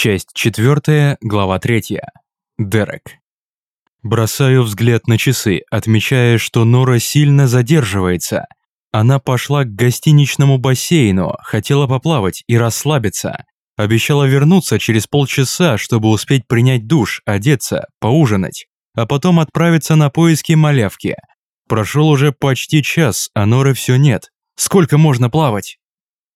Часть 4, глава 3. Дерек. Бросаю взгляд на часы, отмечая, что Нора сильно задерживается. Она пошла к гостиничному бассейну, хотела поплавать и расслабиться. Обещала вернуться через полчаса, чтобы успеть принять душ, одеться, поужинать, а потом отправиться на поиски малявки. Прошел уже почти час, а Норы все нет. Сколько можно плавать?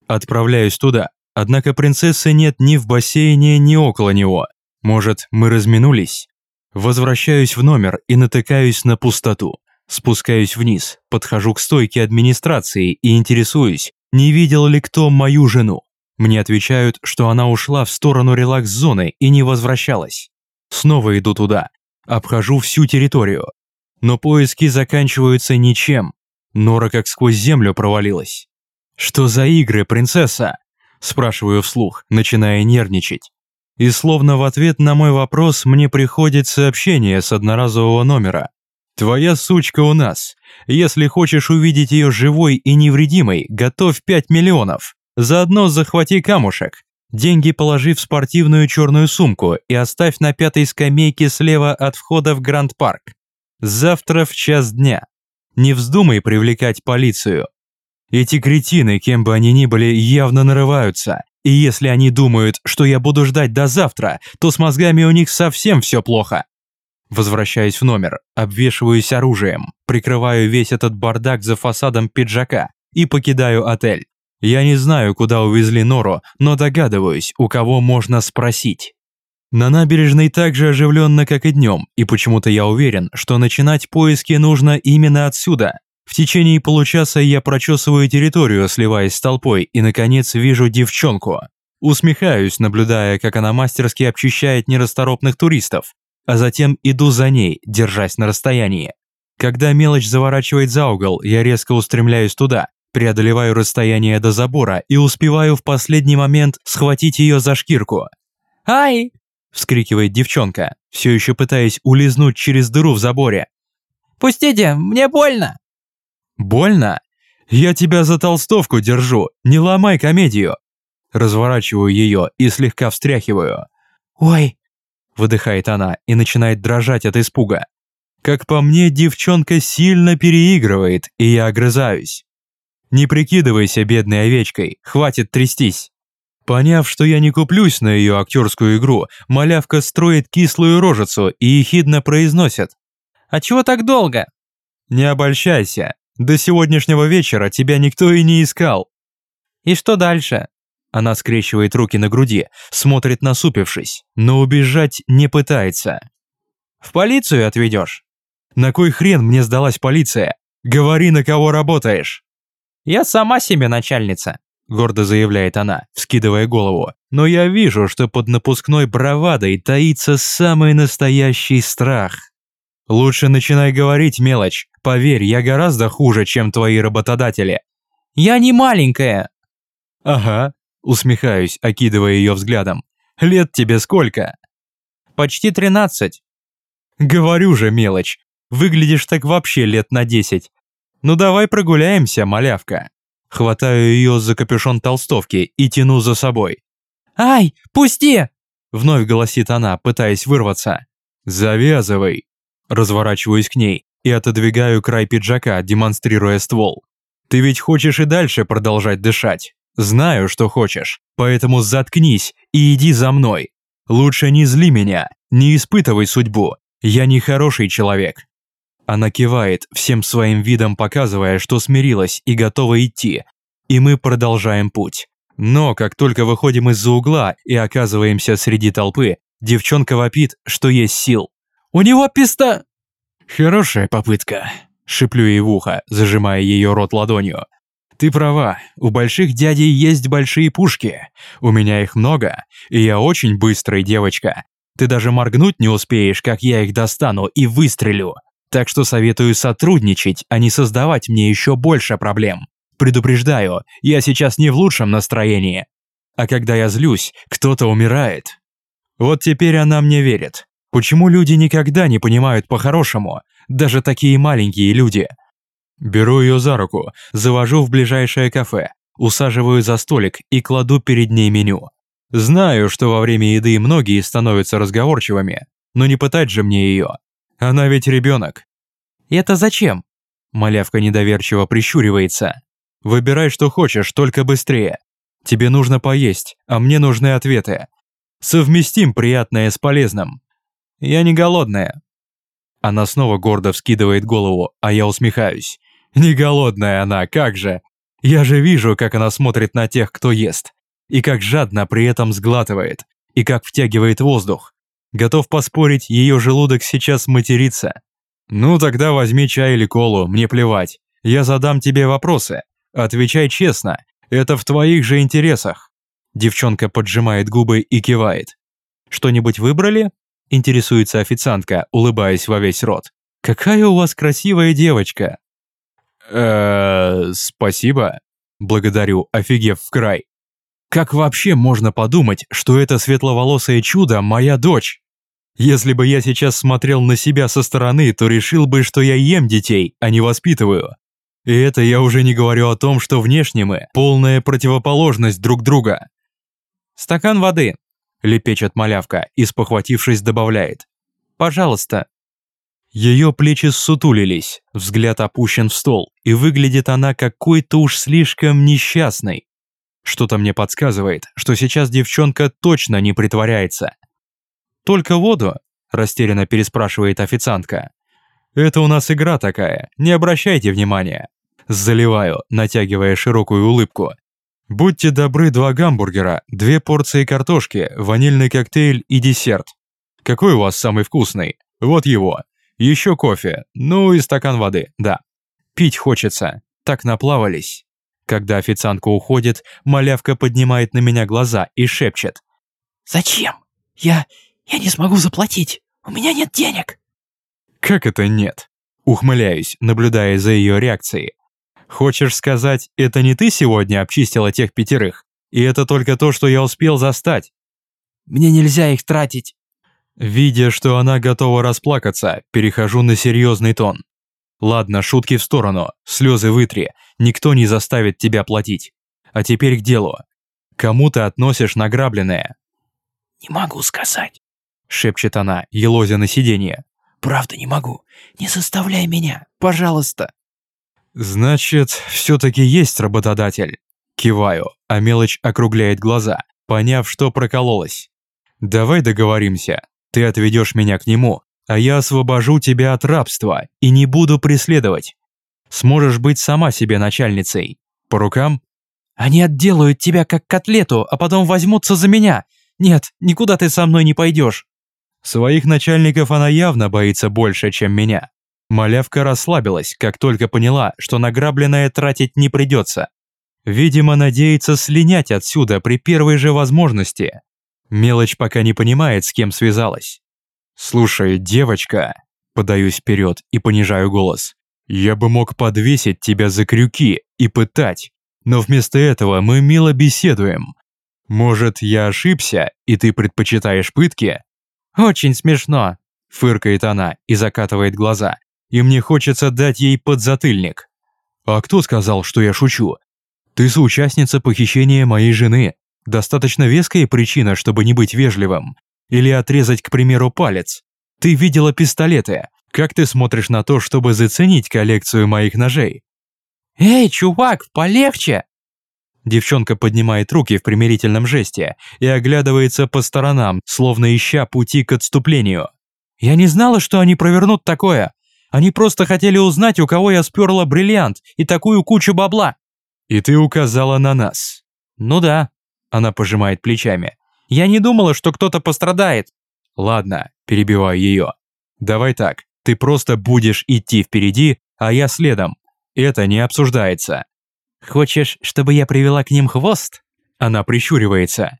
Отправляюсь туда, Однако принцессы нет ни в бассейне, ни около него. Может, мы разминулись? Возвращаюсь в номер и натыкаюсь на пустоту. Спускаюсь вниз, подхожу к стойке администрации и интересуюсь, не видел ли кто мою жену. Мне отвечают, что она ушла в сторону релакс-зоны и не возвращалась. Снова иду туда, обхожу всю территорию. Но поиски заканчиваются ничем. Нора как сквозь землю провалилась. «Что за игры, принцесса?» Спрашиваю вслух, начиная нервничать. И словно в ответ на мой вопрос мне приходит сообщение с одноразового номера. «Твоя сучка у нас. Если хочешь увидеть ее живой и невредимой, готовь 5 миллионов. Заодно захвати камушек. Деньги положи в спортивную черную сумку и оставь на пятой скамейке слева от входа в Гранд-парк. Завтра в час дня. Не вздумай привлекать полицию. Эти кретины, кем бы они ни были, явно нарываются. И если они думают, что я буду ждать до завтра, то с мозгами у них совсем все плохо. Возвращаюсь в номер, обвешиваюсь оружием, прикрываю весь этот бардак за фасадом пиджака и покидаю отель. Я не знаю, куда увезли Нору, но догадываюсь, у кого можно спросить. На набережной так же оживленно, как и днем, и почему-то я уверен, что начинать поиски нужно именно отсюда, в течение получаса я прочесываю территорию, сливаясь с толпой, и, наконец, вижу девчонку. Усмехаюсь, наблюдая, как она мастерски обчищает нерасторопных туристов, а затем иду за ней, держась на расстоянии. Когда мелочь заворачивает за угол, я резко устремляюсь туда, преодолеваю расстояние до забора и успеваю в последний момент схватить ее за шкирку. «Ай!» – вскрикивает девчонка, все еще пытаясь улизнуть через дыру в заборе. «Пустите, мне больно!» «Больно? Я тебя за толстовку держу, не ломай комедию!» Разворачиваю ее и слегка встряхиваю. «Ой!» – выдыхает она и начинает дрожать от испуга. Как по мне, девчонка сильно переигрывает, и я огрызаюсь. «Не прикидывайся бедной овечкой, хватит трястись!» Поняв, что я не куплюсь на ее актерскую игру, малявка строит кислую рожицу и ехидно произносит. «А чего так долго?» «Не обольщайся, до сегодняшнего вечера тебя никто и не искал». «И что дальше?» Она скрещивает руки на груди, смотрит насупившись, но убежать не пытается. «В полицию отведешь?» «На кой хрен мне сдалась полиция? Говори, на кого работаешь!» «Я сама себе начальница», – гордо заявляет она, вскидывая голову. «Но я вижу, что под напускной бравадой таится самый настоящий страх». «Лучше начинай говорить, мелочь. Поверь, я гораздо хуже, чем твои работодатели». «Я не маленькая». «Ага», усмехаюсь, окидывая ее взглядом. «Лет тебе сколько?» «Почти тринадцать». «Говорю же, мелочь. Выглядишь так вообще лет на десять. Ну давай прогуляемся, малявка». Хватаю ее за капюшон толстовки и тяну за собой. «Ай, пусти!» Вновь голосит она, пытаясь вырваться. «Завязывай!» Разворачиваюсь к ней и отодвигаю край пиджака, демонстрируя ствол. «Ты ведь хочешь и дальше продолжать дышать. Знаю, что хочешь, поэтому заткнись и иди за мной. Лучше не зли меня, не испытывай судьбу. Я не хороший человек». Она кивает, всем своим видом показывая, что смирилась и готова идти, и мы продолжаем путь. Но как только выходим из-за угла и оказываемся среди толпы, девчонка вопит, что есть сил. У него писта...» «Хорошая попытка», – шиплю ей в ухо, зажимая ее рот ладонью. «Ты права, у больших дядей есть большие пушки. У меня их много, и я очень быстрая девочка. Ты даже моргнуть не успеешь, как я их достану и выстрелю. Так что советую сотрудничать, а не создавать мне еще больше проблем. Предупреждаю, я сейчас не в лучшем настроении. А когда я злюсь, кто-то умирает. Вот теперь она мне верит. Почему люди никогда не понимают по-хорошему, даже такие маленькие люди? Беру ее за руку, завожу в ближайшее кафе, усаживаю за столик и кладу перед ней меню. Знаю, что во время еды многие становятся разговорчивыми, но не пытать же мне ее. Она ведь ребенок. Это зачем? Малявка недоверчиво прищуривается. Выбирай, что хочешь, только быстрее. Тебе нужно поесть, а мне нужны ответы. Совместим приятное с полезным. Я не голодная. Она снова гордо вскидывает голову, а я усмехаюсь. Не голодная она, как же. Я же вижу, как она смотрит на тех, кто ест. И как жадно при этом сглатывает. И как втягивает воздух. Готов поспорить, ее желудок сейчас матерится. Ну тогда возьми чай или колу, мне плевать. Я задам тебе вопросы. Отвечай честно. Это в твоих же интересах. Девчонка поджимает губы и кивает. Что-нибудь выбрали? Интересуется официантка, улыбаясь во весь рот. Какая у вас красивая девочка. Э, спасибо. Благодарю, офигев в край. Как вообще можно подумать, что это светловолосое чудо моя дочь? Если бы я сейчас смотрел на себя со стороны, то решил бы, что я ем детей, а не воспитываю. И это я уже не говорю о том, что внешне мы – полная противоположность друг друга. «Стакан воды», – лепечет малявка и, спохватившись, добавляет. «Пожалуйста». Ее плечи ссутулились, взгляд опущен в стол, и выглядит она какой-то уж слишком несчастной. Что-то мне подсказывает, что сейчас девчонка точно не притворяется. «Только воду?» – растерянно переспрашивает официантка. «Это у нас игра такая, не обращайте внимания». Заливаю, натягивая широкую улыбку. Будьте добры, два гамбургера, две порции картошки, ванильный коктейль и десерт. Какой у вас самый вкусный? Вот его. Еще кофе, ну и стакан воды, да. Пить хочется, так наплавались. Когда официантка уходит, малявка поднимает на меня глаза и шепчет. «Зачем? Я... я не смогу заплатить. У меня нет денег». «Как это нет?» Ухмыляюсь, наблюдая за ее реакцией. Хочешь сказать, это не ты сегодня обчистила тех пятерых? И это только то, что я успел застать? Мне нельзя их тратить. Видя, что она готова расплакаться, перехожу на серьезный тон. Ладно, шутки в сторону, слезы вытри, никто не заставит тебя платить. А теперь к делу. Кому ты относишь награбленное? Не могу сказать, шепчет она, елозя на сиденье. Правда не могу. Не заставляй меня, пожалуйста. «Значит, все-таки есть работодатель?» Киваю, а мелочь округляет глаза, поняв, что прокололась. «Давай договоримся. Ты отведешь меня к нему, а я освобожу тебя от рабства и не буду преследовать. Сможешь быть сама себе начальницей. По рукам?» «Они отделают тебя как котлету, а потом возьмутся за меня. Нет, никуда ты со мной не пойдешь». Своих начальников она явно боится больше, чем меня. Малявка расслабилась, как только поняла, что награбленное тратить не придется. Видимо, надеется слинять отсюда при первой же возможности. Мелочь пока не понимает, с кем связалась. «Слушай, девочка», – подаюсь вперед и понижаю голос, «я бы мог подвесить тебя за крюки и пытать, но вместо этого мы мило беседуем. Может, я ошибся, и ты предпочитаешь пытки?» «Очень смешно», – фыркает она и закатывает глаза и мне хочется дать ей подзатыльник. А кто сказал, что я шучу? Ты соучастница похищения моей жены. Достаточно веская причина, чтобы не быть вежливым. Или отрезать, к примеру, палец. Ты видела пистолеты. Как ты смотришь на то, чтобы заценить коллекцию моих ножей? Эй, чувак, полегче! Девчонка поднимает руки в примирительном жесте и оглядывается по сторонам, словно ища пути к отступлению. Я не знала, что они провернут такое. Они просто хотели узнать, у кого я сперла бриллиант и такую кучу бабла. И ты указала на нас. Ну да. Она пожимает плечами. Я не думала, что кто-то пострадает. Ладно, перебиваю ее. Давай так, ты просто будешь идти впереди, а я следом. Это не обсуждается. Хочешь, чтобы я привела к ним хвост? Она прищуривается.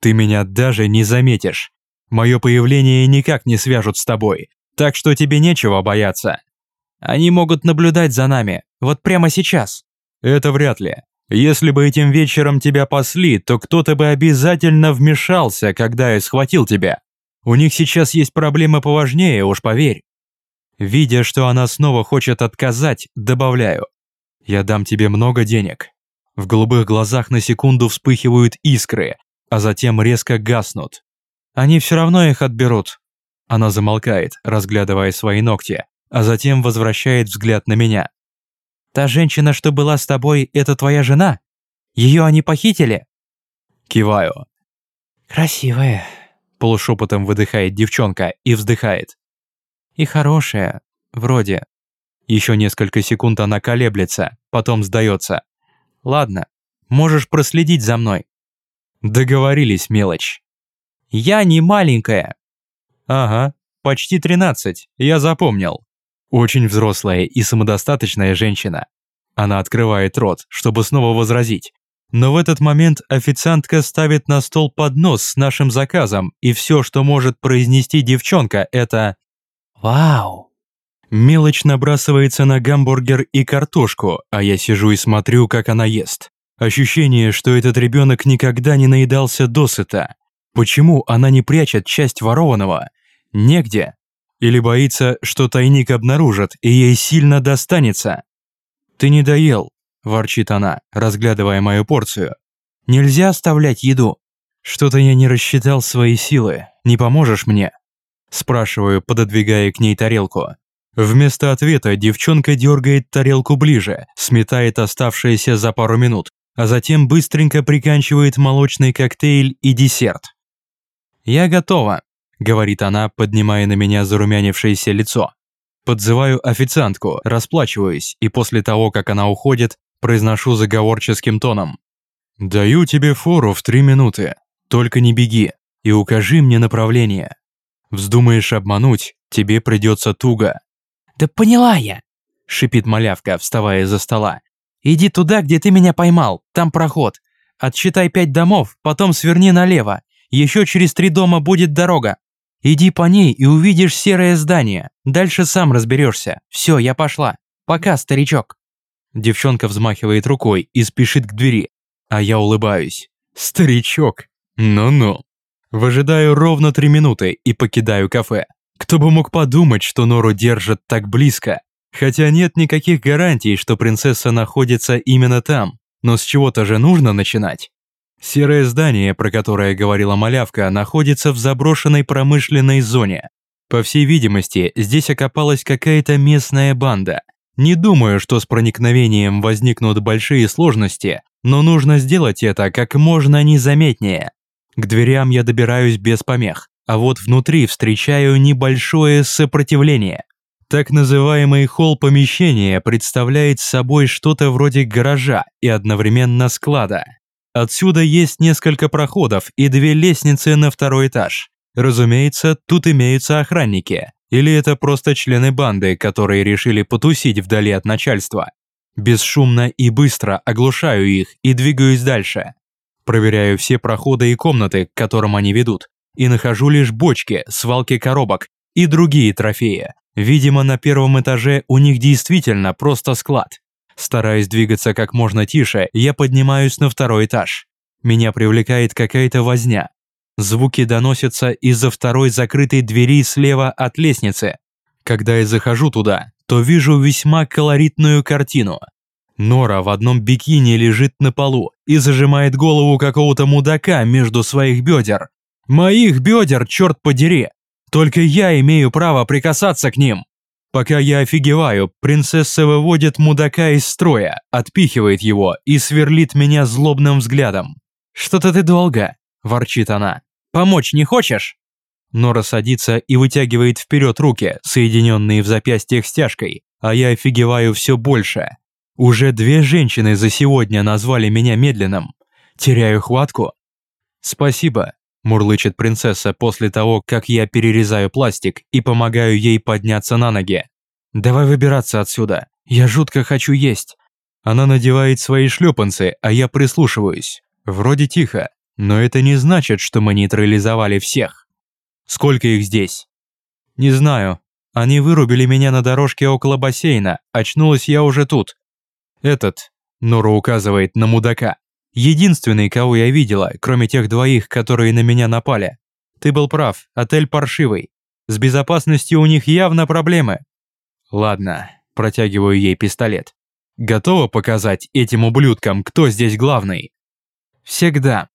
Ты меня даже не заметишь. Мое появление никак не свяжут с тобой так что тебе нечего бояться. Они могут наблюдать за нами, вот прямо сейчас. Это вряд ли. Если бы этим вечером тебя пасли, то кто-то бы обязательно вмешался, когда я схватил тебя. У них сейчас есть проблемы поважнее, уж поверь. Видя, что она снова хочет отказать, добавляю. Я дам тебе много денег. В голубых глазах на секунду вспыхивают искры, а затем резко гаснут. Они все равно их отберут. Она замолкает, разглядывая свои ногти, а затем возвращает взгляд на меня. Та женщина, что была с тобой, это твоя жена? Ее они похитили? Киваю. Красивая. Полушепотом выдыхает девчонка и вздыхает. И хорошая, вроде. Еще несколько секунд она колеблется, потом сдается. Ладно, можешь проследить за мной. Договорились, мелочь. Я не маленькая. Ага, почти тринадцать, я запомнил. Очень взрослая и самодостаточная женщина. Она открывает рот, чтобы снова возразить. Но в этот момент официантка ставит на стол поднос с нашим заказом, и все, что может произнести девчонка, это «Вау!». Мелочь набрасывается на гамбургер и картошку, а я сижу и смотрю, как она ест. Ощущение, что этот ребенок никогда не наедался досыта. Почему она не прячет часть ворованного? Негде. Или боится, что тайник обнаружат, и ей сильно достанется? «Ты не доел», – ворчит она, разглядывая мою порцию. «Нельзя оставлять еду. Что-то я не рассчитал свои силы. Не поможешь мне?» Спрашиваю, пододвигая к ней тарелку. Вместо ответа девчонка дергает тарелку ближе, сметает оставшееся за пару минут, а затем быстренько приканчивает молочный коктейль и десерт. «Я готова», говорит она, поднимая на меня зарумянившееся лицо. Подзываю официантку, расплачиваюсь, и после того, как она уходит, произношу заговорческим тоном. «Даю тебе фору в три минуты, только не беги и укажи мне направление. Вздумаешь обмануть, тебе придется туго». «Да поняла я!» – шипит малявка, вставая за стола. «Иди туда, где ты меня поймал, там проход. Отсчитай пять домов, потом сверни налево. Еще через три дома будет дорога. Иди по ней и увидишь серое здание. Дальше сам разберешься. Все, я пошла. Пока, старичок». Девчонка взмахивает рукой и спешит к двери, а я улыбаюсь. «Старичок? Ну-ну». Выжидаю ровно три минуты и покидаю кафе. Кто бы мог подумать, что Нору держат так близко. Хотя нет никаких гарантий, что принцесса находится именно там. Но с чего-то же нужно начинать. Серое здание, про которое говорила малявка, находится в заброшенной промышленной зоне. По всей видимости, здесь окопалась какая-то местная банда. Не думаю, что с проникновением возникнут большие сложности, но нужно сделать это как можно незаметнее. К дверям я добираюсь без помех, а вот внутри встречаю небольшое сопротивление. Так называемый холл помещения представляет собой что-то вроде гаража и одновременно склада. Отсюда есть несколько проходов и две лестницы на второй этаж. Разумеется, тут имеются охранники. Или это просто члены банды, которые решили потусить вдали от начальства. Бесшумно и быстро оглушаю их и двигаюсь дальше. Проверяю все проходы и комнаты, к которым они ведут, и нахожу лишь бочки, свалки коробок и другие трофеи. Видимо, на первом этаже у них действительно просто склад. Стараясь двигаться как можно тише, я поднимаюсь на второй этаж. Меня привлекает какая-то возня. Звуки доносятся из-за второй закрытой двери слева от лестницы. Когда я захожу туда, то вижу весьма колоритную картину. Нора в одном бикини лежит на полу и зажимает голову какого-то мудака между своих бедер. Моих бедер, черт подери! Только я имею право прикасаться к ним. Пока я офигеваю, принцесса выводит мудака из строя, отпихивает его и сверлит меня злобным взглядом. «Что-то ты долго», – ворчит она. «Помочь не хочешь?» Нора садится и вытягивает вперед руки, соединенные в запястьях стяжкой, а я офигеваю все больше. Уже две женщины за сегодня назвали меня медленным. Теряю хватку. «Спасибо», Мурлычет принцесса после того, как я перерезаю пластик и помогаю ей подняться на ноги. «Давай выбираться отсюда. Я жутко хочу есть». Она надевает свои шлепанцы, а я прислушиваюсь. Вроде тихо, но это не значит, что мы нейтрализовали всех. Сколько их здесь? Не знаю. Они вырубили меня на дорожке около бассейна, очнулась я уже тут. Этот, Нора указывает на мудака. Единственный, кого я видела, кроме тех двоих, которые на меня напали. Ты был прав, отель паршивый. С безопасностью у них явно проблемы. Ладно, протягиваю ей пистолет. Готова показать этим ублюдкам, кто здесь главный? Всегда.